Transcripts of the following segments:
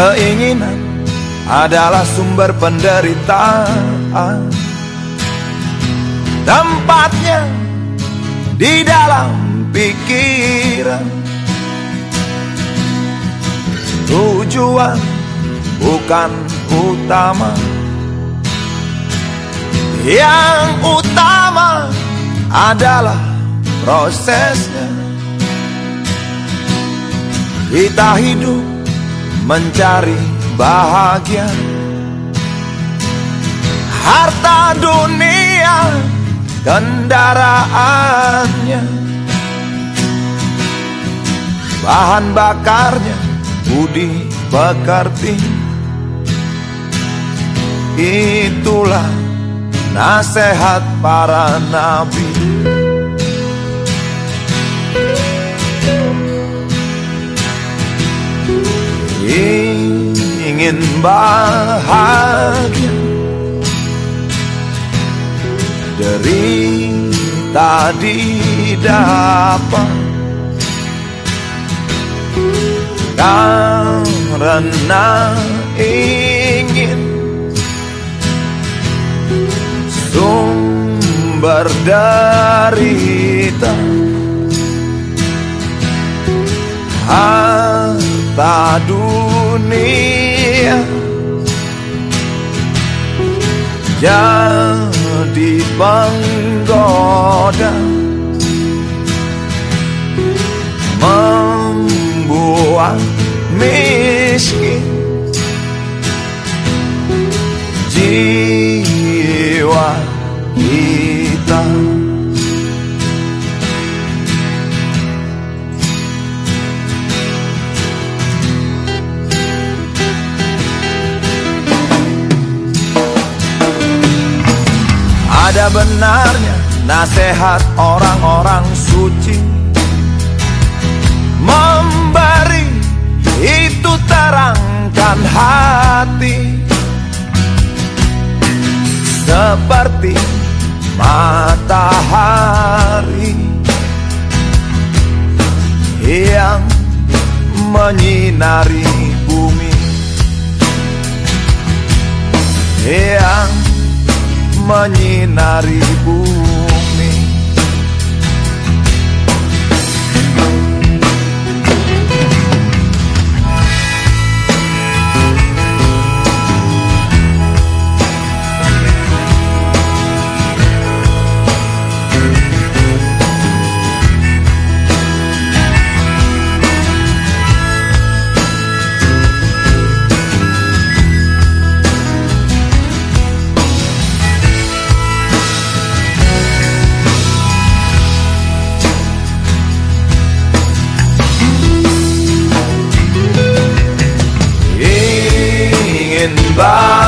Keinginan adalah sumber penderitaan. Tempatnya di dalam pikiran. Tujuan bukan utama. Yang utama adalah prosesnya. Kita hidup mencari bahagia. Harta dunia kendaraannya. Bahan bakarnya budi pekerti. Itulah nasihat para nabi ingin bahagia. Derita didapat karena ingin sumber derita. Harta dunia jadi penggoda. Membuat miskin Ada benarnya nasihat orang-orang suci. Memberi itu terangkan hati. Seperti matahari Yang menyinari bumi. Yang menyinari bumi ingin bahagia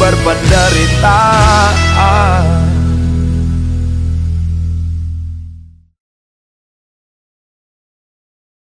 Penderitaan